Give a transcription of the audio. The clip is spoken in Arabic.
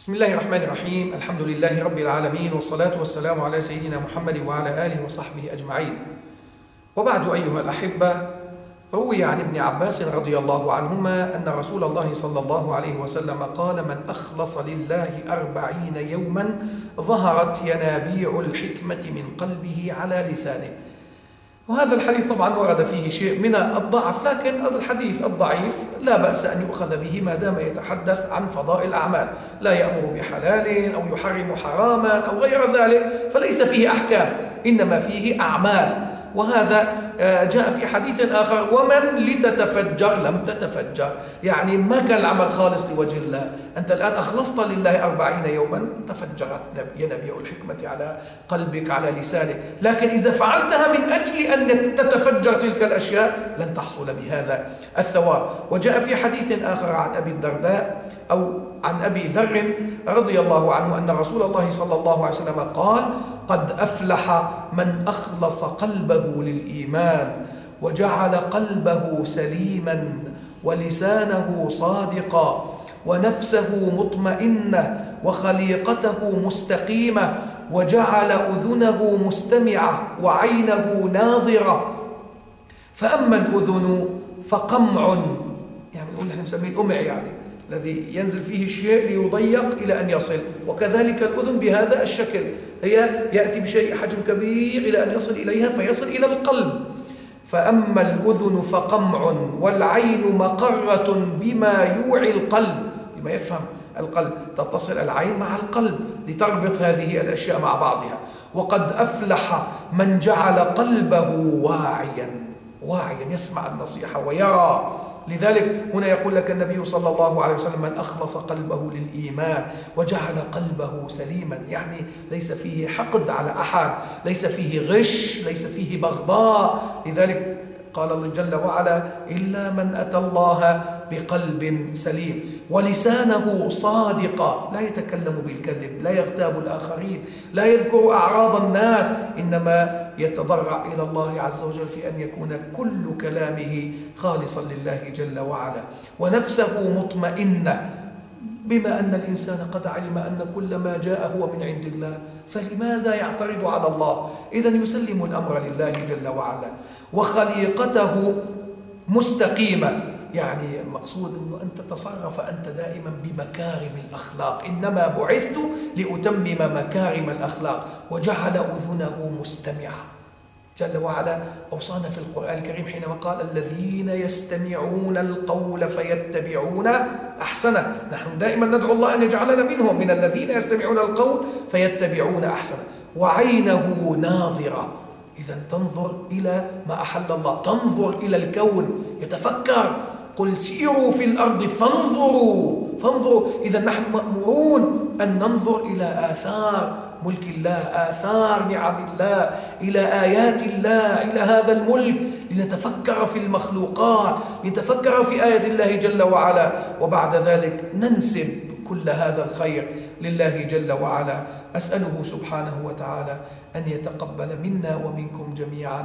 بسم الله الرحمن الرحيم الحمد لله رب العالمين والصلاة والسلام على سيدنا محمد وعلى آله وصحبه أجمعين وبعد أيها الأحبة روي عن ابن عباس رضي الله عنهما أن رسول الله صلى الله عليه وسلم قال من أخلص لله أربعين يوما ظهرت ينابيع الحكمة من قلبه على لسانه وهذا الحديث طبعا ورد فيه شيء من الضعف لكن هذا الحديث الضعيف لا بأس أن يؤخذ به ما دام يتحدث عن فضائل الأعمال. لا يأمر بحلال أو يحرم حراما أو غير ذلك فليس فيه أحكام إنما فيه أعمال. وهذا جاء في حديث آخر ومن لتتفجر لم تتفجر. يعني ما كان العمل خالص لوجه الله. أنت الآن أخلصت لله أربعين يوما تفجرت ينبيع الحكمة على قلبك على لسانك. لكن إذا فعلتها من أجل أن تتفجر تلك الأشياء لن تحصل بهذا الثواب. وجاء في حديث آخر عن أبي الدرداء أو عن أبي ذر رضي الله عنه أن رسول الله صلى الله عليه وسلم قال قد أفلح من أخلص قلبه للإيمان وجعل قلبه سليما ولسانه صادقا ونفسه مطمئنة وخليقته مستقيمة وجعل أذنه مستمعة وعينه ناظرة. فأما الأذن فقمع يعني نقول نحن نسميه الأمع يعني الذي ينزل فيه الشيء ليضيق إلى أن يصل. وكذلك الأذن بهذا الشكل هي يأتي بشيء حجم كبير إلى أن يصل إليها فيصل إلى القلب. فأما الأذن فقمع والعين مقرة بما يوعي القلب. بما يفهم القلب تتصل العين مع القلب لتربط هذه الأشياء مع بعضها. وقد أفلح من جعل قلبه واعيا واعيا يسمع النصيحة ويرى. لذلك هنا يقول لك النبي صلى الله عليه وسلم من أخلص قلبه للإيمان وجعل قلبه سليما يعني ليس فيه حقد على أحد ليس فيه غش ليس فيه بغضاء. لذلك قال الله جل وعلا إلا من أتى الله بقلب سليم. ولسانه صادقا لا يتكلم بالكذب لا يغتاب الآخرين لا يذكر أعراض الناس إنما يتضرع إلى الله عز وجل في أن يكون كل كلامه خالصا لله جل وعلا ونفسه مطمئنة. بما أن الإنسان قد علم أن كل ما جاء هو من عند الله فلماذا يعترض على الله؟ إذا يسلم الأمر لله جل وعلا. وخليقته مستقيمة. يعني مقصود أن تتصرف أنت دائما بمكارم الأخلاق. إنما بعثت لأتمم مكارم الأخلاق. وجعل أذنه مستمعة. جل وعلا أوصانا في القرآن الكريم حينما قال الذين يستمعون القول فيتبعون أحسنه نحن دائما ندعو الله أن يجعلنا منهم من الذين يستمعون القول فيتبعون أحسنه وعينه ناظرة. إذا تنظر إلى ما أحل الله تنظر إلى الكون يتفكر. قل سيروا في الأرض فانظروا فانظروا. إذا نحن مأمورون أن ننظر إلى آثار ملك الله آثار نعم الله إلى آيات الله إلى هذا الملك. لنتفكر في المخلوقات لنتفكر في آية الله جل وعلا. وبعد ذلك ننسب كل هذا الخير لله جل وعلا. أسأله سبحانه وتعالى أن يتقبل منا ومنكم جميعا.